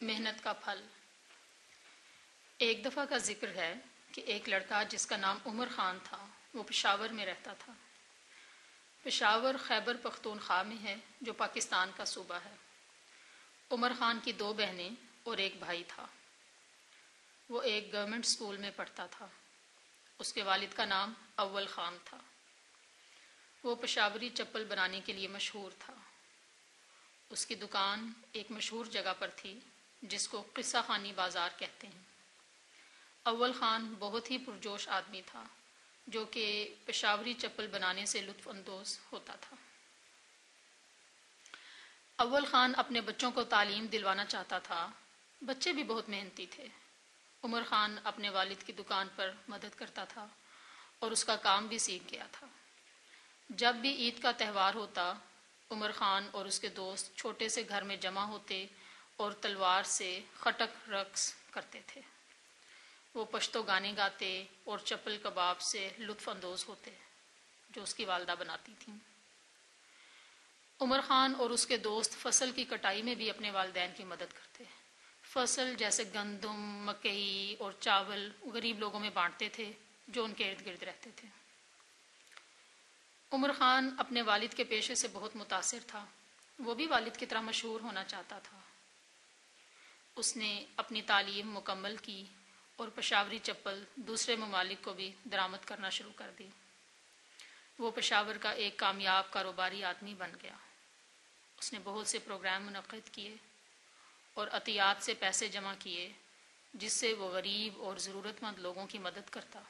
محنت کا پھل۔ ایک دفعہ کا ذکر ہے کہ ایک لڑکا جس کا نام عمر خان تھا، وہ پشاور میں رہتا تھا۔ پشاور خیبر پختونخوا میں ہے، جو پاکستان کا صوبہ ہے۔ عمر خان کی دو بہنیں اور ایک بھائی تھا۔ وہ ایک گورنمنٹ اسکول میں پڑھتا تھا۔ اس کے والد کا نام اول خان تھا۔ وہ پشاوری چپل بنانے کے لیے مشہور تھا۔ اس کی دکان ایک مشہور جگہ پر تھی۔ جس کو قصہ خانی بازار کہتے ہیں۔ اول خان بہت ہی پرجوش آدمی تھا، جو کہ پشاوری چپل بنانے سے لطف اندوز ہوتا تھا۔ اول خان اپنے بچوں کو تعلیم دلوانا چاہتا تھا۔ بچے بھی بہت محنتی تھے۔ عمر خان اپنے والد کی دکان پر مدد کرتا تھا اور اس کا کام بھی سیکھ گیا تھا۔ جب بھی عید کا تہوار ہوتا، عمر خان اور اس کے دوست چھوٹے سے گھر میں جمع ہوتے اور تلوار سے خٹک رقص کرتے تھے۔ وہ پشتو گانے گاتے اور چپل کباب سے لطف اندوز ہوتے جو اس کی والدہ بناتی تھیں۔ عمر خان اور اس کے دوست فصل کی کٹائی میں بھی اپنے والدین کی مدد کرتے۔ فصل جیسے گندم، مکئی اور چاول غریب لوگوں میں بانٹتے تھے جو ان کے ارد گرد رہتے تھے۔ عمر خان اپنے والد کے پیشے سے بہت متاثر تھا۔ وہ بھی والد کی طرح مشہور ہونا چاہتا تھا۔ اس نے اپنی تعلیم مکمل کی اور پشاوری چپل دوسرے ممالک کو بھی درآمد کرنا شروع کر دی۔ وہ پشاور کا ایک کامیاب کاروباری آدمی بن گیا۔ اس نے بہت سے پروگرام منعقد کیے اور عطیات سے پیسے جمع کیے، جس سے وہ غریب اور ضرورت مند لوگوں کی مدد کرتا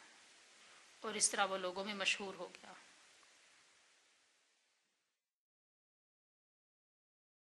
اور اس طرح وہ لوگوں میں مشہور ہو گیا۔